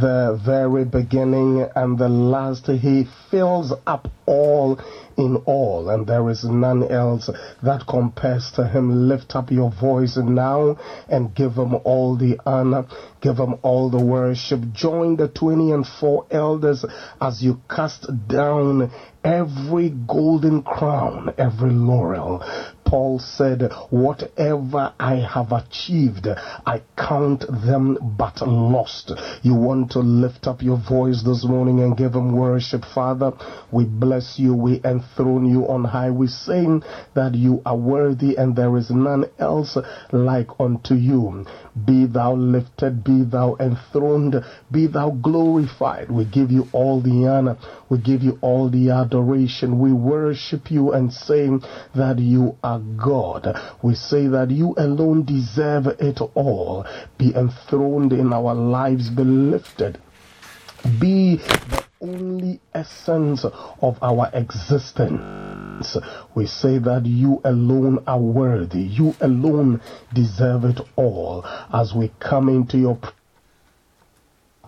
the very beginning and the last. He fills up all in all, and there is none else that compares to him. Lift up your voice now and give him all the honor, give him all the worship. Join the 20 and 4 elders as you cast down every golden crown, every laurel. Paul said, Whatever I have achieved, I count them but lost. You want to lift up your voice this morning and give him worship. Father, we bless you, we enthrone you on high. We saying that you are worthy and there is none else like unto you. Be thou lifted, be thou enthroned, be thou glorified. We give you all the honor, we give you all the adoration. We worship you and saying that you are God. We say that you alone deserve it all. Be enthroned in our lives, be lifted. Be the only essence of our existence. We say that you alone are worthy. You alone deserve it all. As we come into your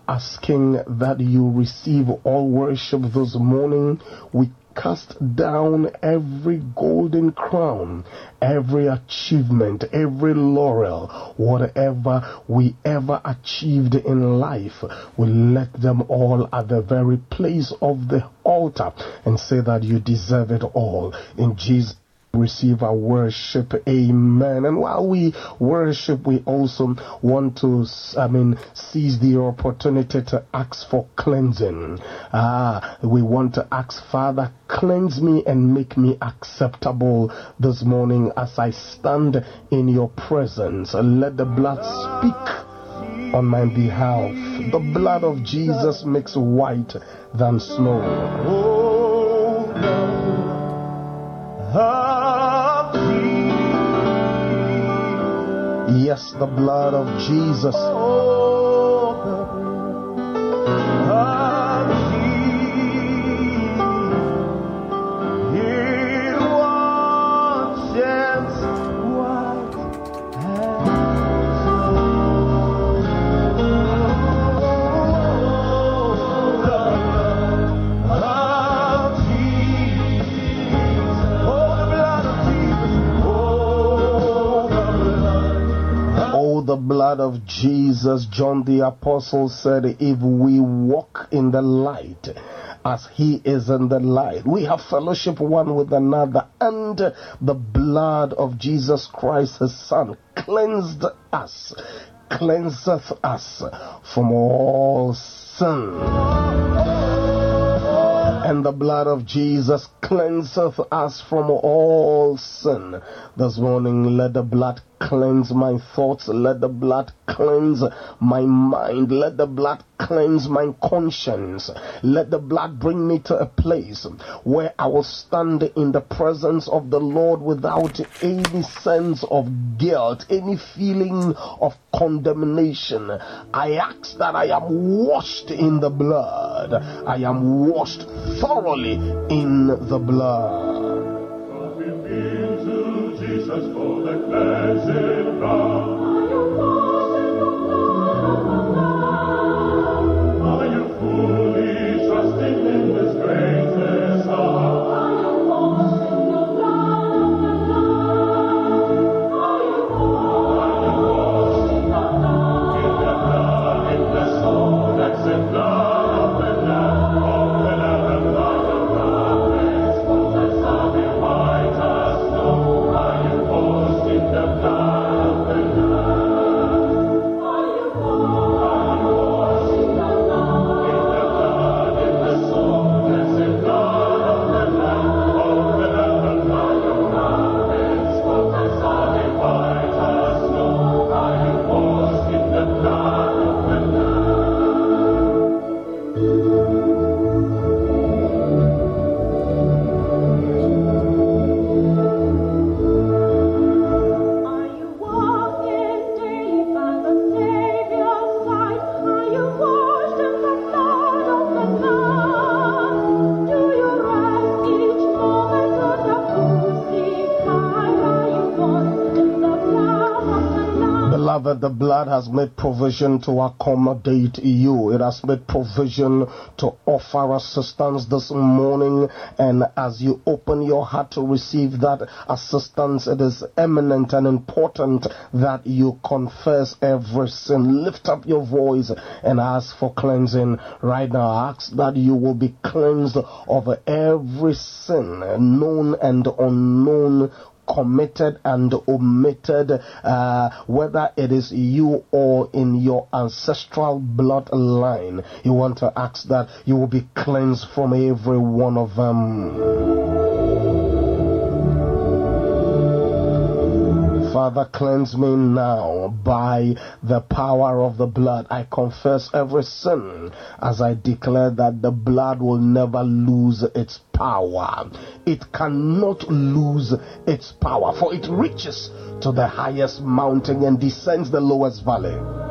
asking that you receive all worship this morning, we cast down every golden crown, every achievement, every laurel, whatever we ever achieved in life, we let them all at the very place of the altar and say that you deserve it all. In Jesus' receive our worship. Amen. And while we worship, we also want to, I mean, seize the opportunity to ask for cleansing. Ah, we want to ask, Father, cleanse me and make me acceptable this morning as I stand in your presence. Let the blood speak on my behalf. The blood of Jesus makes white than snow. Yes, the blood of Jesus. Blood of Jesus, John the Apostle said, If we walk in the light, as he is in the light. We have fellowship one with another, and the blood of Jesus Christ, his Son, cleansed us, cleanseth us from all sin. And the blood of Jesus cleanseth us from all sin. This morning, let the blood cleanse my thoughts. Let the blood cleanse my mind. Let the blood cleanse my conscience. Let the blood bring me to a place where I will stand in the presence of the Lord without any sense of guilt, any feeling of condemnation. I ask that I am washed in the blood. I am washed thoroughly in the blood. For Blood has made provision to accommodate you. It has made provision to offer assistance this morning. And as you open your heart to receive that assistance, it is eminent and important that you confess every sin. Lift up your voice and ask for cleansing right now. Ask that you will be cleansed of every sin, known and unknown committed and omitted, uh, whether it is you or in your ancestral bloodline. You want to ask that you will be cleansed from every one of them. Father, cleanse me now by the power of the blood. I confess every sin as I declare that the blood will never lose its power. It cannot lose its power, for it reaches to the highest mountain and descends the lowest valley.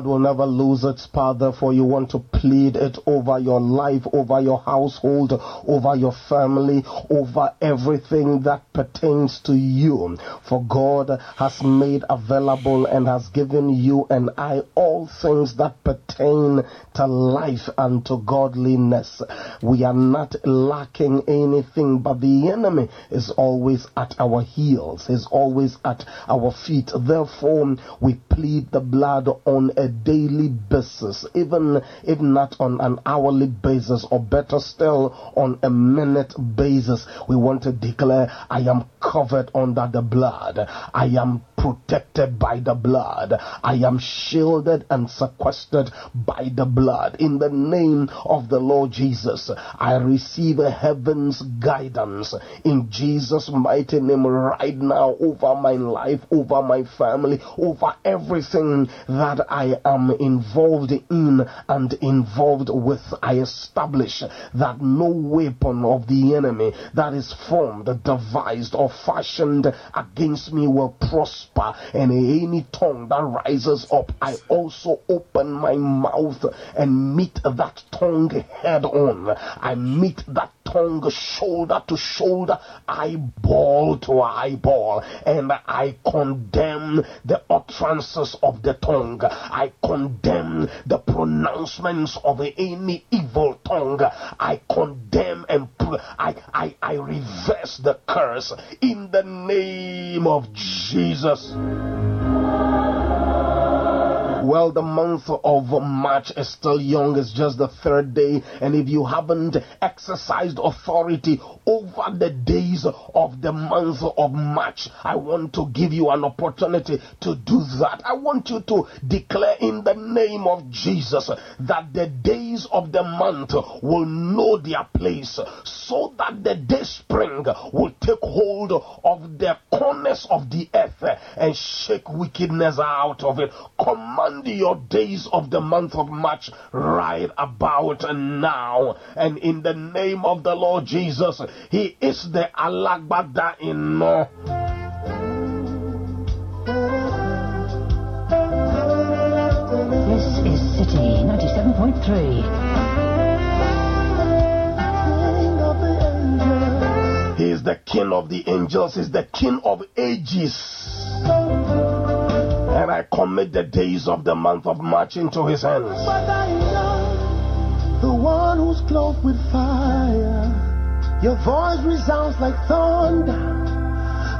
Blood will never lose its power, for you want to plead it over your life, over your household, over your family, over everything that pertains to you. For God has made available and has given you and I all things that pertain to life and to godliness. We are not lacking anything, but the enemy is always at our heels, is always at our feet. Therefore, we plead the blood on a daily basis, even if not on an hourly basis, or better still, on a minute basis. We want to declare, I am covered under the blood. I am protected by the blood. I am shielded and sequestered by the blood. In the name of the Lord Jesus, I receive heaven's guidance in Jesus' mighty name right now over my life, over my family, over everything that I am involved in and involved with. I establish that no weapon of the enemy that is formed, devised, or fashioned against me will prosper and any tongue that rises up, I also open my mouth and meet that tongue head on. I meet that tongue shoulder to shoulder, eyeball to eyeball, and I condemn the utterances of the tongue. I condemn the pronouncements of any evil tongue. I condemn and I, I, I reverse the curse in the name of Jesus. Well, the month of March is still young, it's just the third day, and if you haven't exercised authority over the days of the month of March, I want to give you an opportunity to do that. I want you to declare in the name of Jesus that the days of the month will know their place so that the day spring will take hold of the corners of the earth and shake wickedness out of it. Command your days of the month of March right about now. And in the name of the Lord Jesus, He is the Alagbada Ina. This is City 97.3. He is the King of the angels, He is the King of ages. And I commit the days of the month of March into his hands. The one who's clothed with fire, your voice resounds like thunder.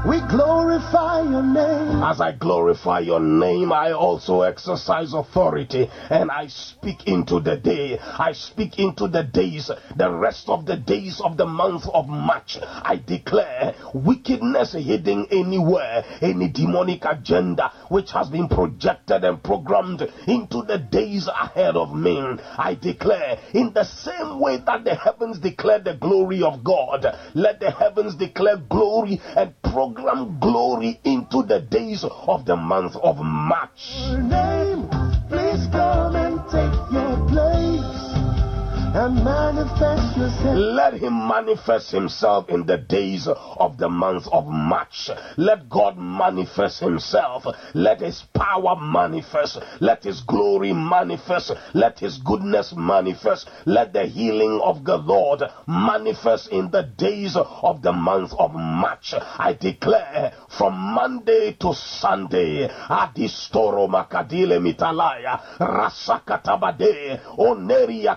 We glorify your name. As I glorify your name, I also exercise authority and I speak into the day. I speak into the days, the rest of the days of the month of March. I declare wickedness hidden anywhere, any demonic agenda which has been projected and programmed into the days ahead of me. I declare in the same way that the heavens declare the glory of God, let the heavens declare glory and program glory into the days of the month of March. And manifest yourself. Let him manifest himself in the days of the month of March. Let God manifest himself. Let his power manifest. Let his glory manifest. Let his goodness manifest. Let the healing of the Lord manifest in the days of the month of March. I declare from Monday to Sunday, Adistoro Makadile Mitalaya, Rasakatabade, Oneria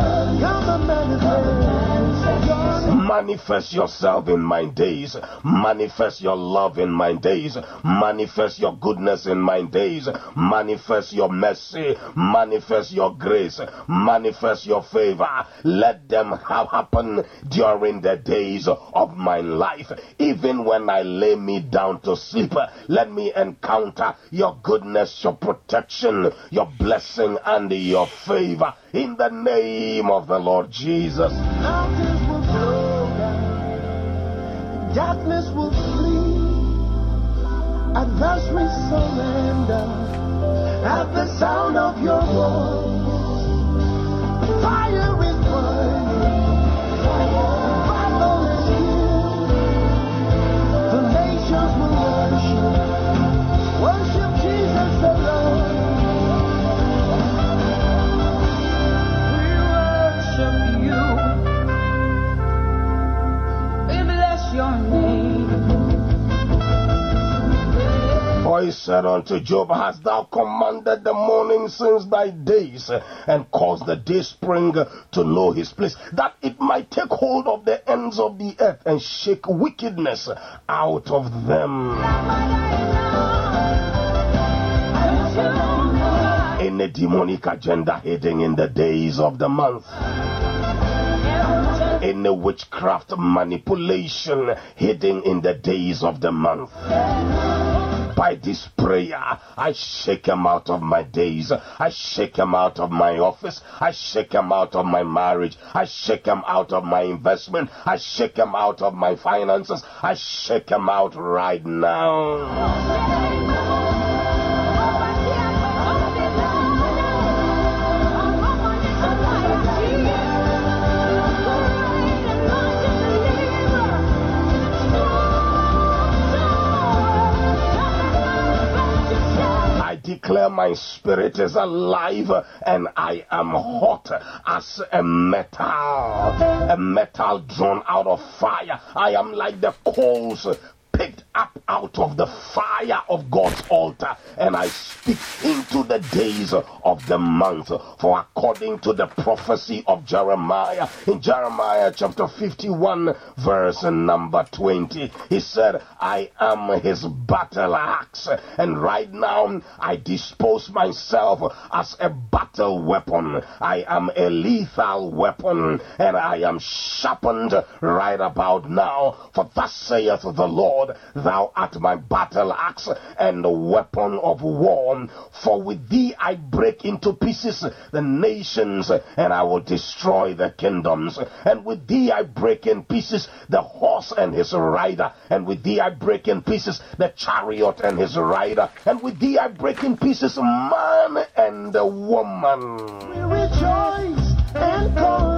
Manifest yourself in my days. Manifest your love in my days. Manifest your goodness in my days. Manifest your mercy. Manifest your grace. Manifest your favor. Let them have happen during the days of my life. Even when I lay me down to sleep, let me encounter your goodness, your protection, your blessing, and your favor. In the name of the Lord Jesus. Darkness will flee. Adversaries surrender. At the sound of your voice. Your name. He said unto Job, Hast thou commanded the morning since thy days, and caused the day spring to know his place, that it might take hold of the ends of the earth and shake wickedness out of them? Any demonic agenda hidden in the days of the month. Any witchcraft manipulation hidden in the days of the month by this prayer, I shake him out of my days. I shake him out of my office. I shake him out of my marriage. I shake him out of my investment. I shake him out of my finances. I shake him out right now. Declare my spirit is alive and I am hot as a metal, a metal drawn out of fire. I am like the coals picked up out of the fire of God's altar, and I speak into the days of the month. For according to the prophecy of Jeremiah, in Jeremiah chapter 51, verse number 20, he said, I am his battle axe, and right now I dispose myself as a battle weapon. I am a lethal weapon, and I am sharpened right about now. For thus saith the Lord, Thou art my battle axe and the weapon of war. For with thee I break into pieces the nations, and I will destroy the kingdoms. And with thee I break in pieces the horse and his rider. And with thee I break in pieces the chariot and his rider. And with thee I break in pieces man and woman. We rejoice and call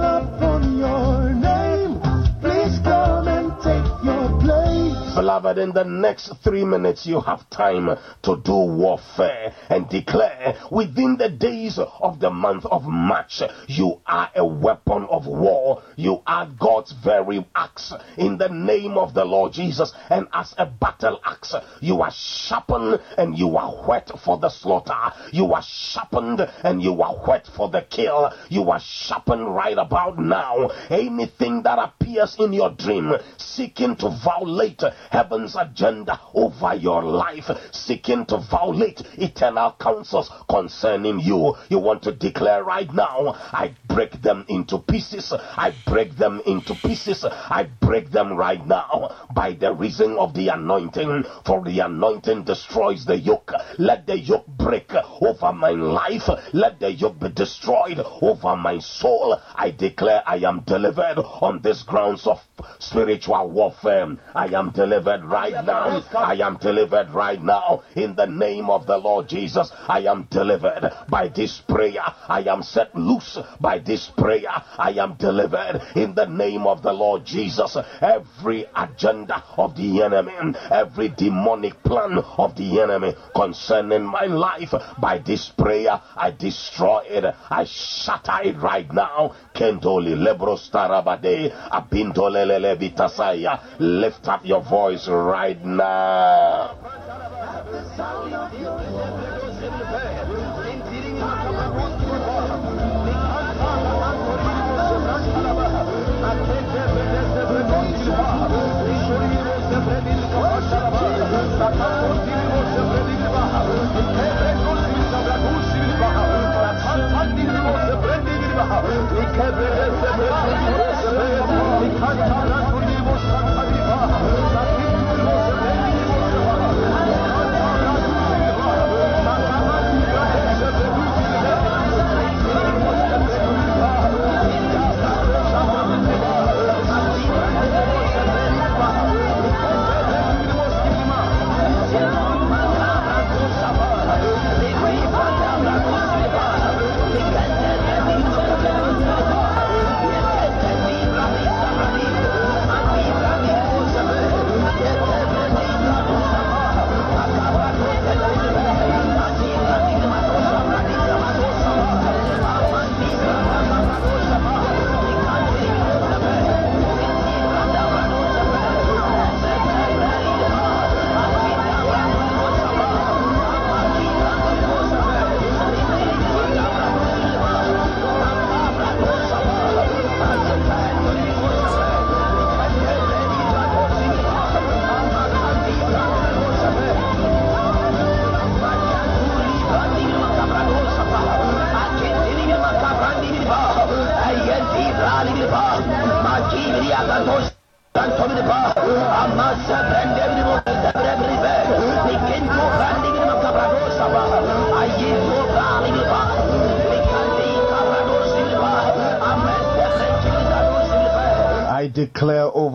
Beloved, in the next three minutes, you have time to do warfare and declare within the days of the month of March, you are a weapon of war. You are God's very axe in the name of the Lord Jesus. And as a battle axe, you are sharpened and you are whet for the slaughter. You are sharpened and you are whet for the kill. You are sharpened right about now. Anything that appears in your dream, seeking to violate heaven's agenda over your life, seeking to violate eternal counsels concerning you. You want to declare right now, I break them into pieces. I break them into pieces. I break them right now by the reason of the anointing. For the anointing destroys the yoke. Let the yoke break over my life. Let the yoke be destroyed over my soul. I declare I am delivered on this grounds of spiritual warfare. I am delivered right now. I am delivered right now in the name of the Lord Jesus. I am delivered by this prayer. I am set loose by this prayer. I am delivered in the name of the Lord Jesus. Every agenda of the enemy, every demonic plan of the enemy concerning my life, by this prayer, I destroy it. I shatter it right now. Kendoli lebrostarabade abindolele vitasaya. Lift up your voice right now.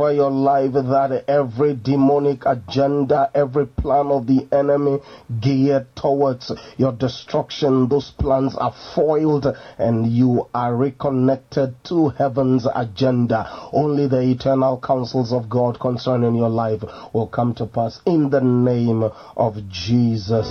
Over your life that every demonic agenda, every plan of the enemy geared towards your destruction, those plans are foiled and you are reconnected to heaven's agenda. Only the eternal counsels of God concerning your life will come to pass in the name of Jesus.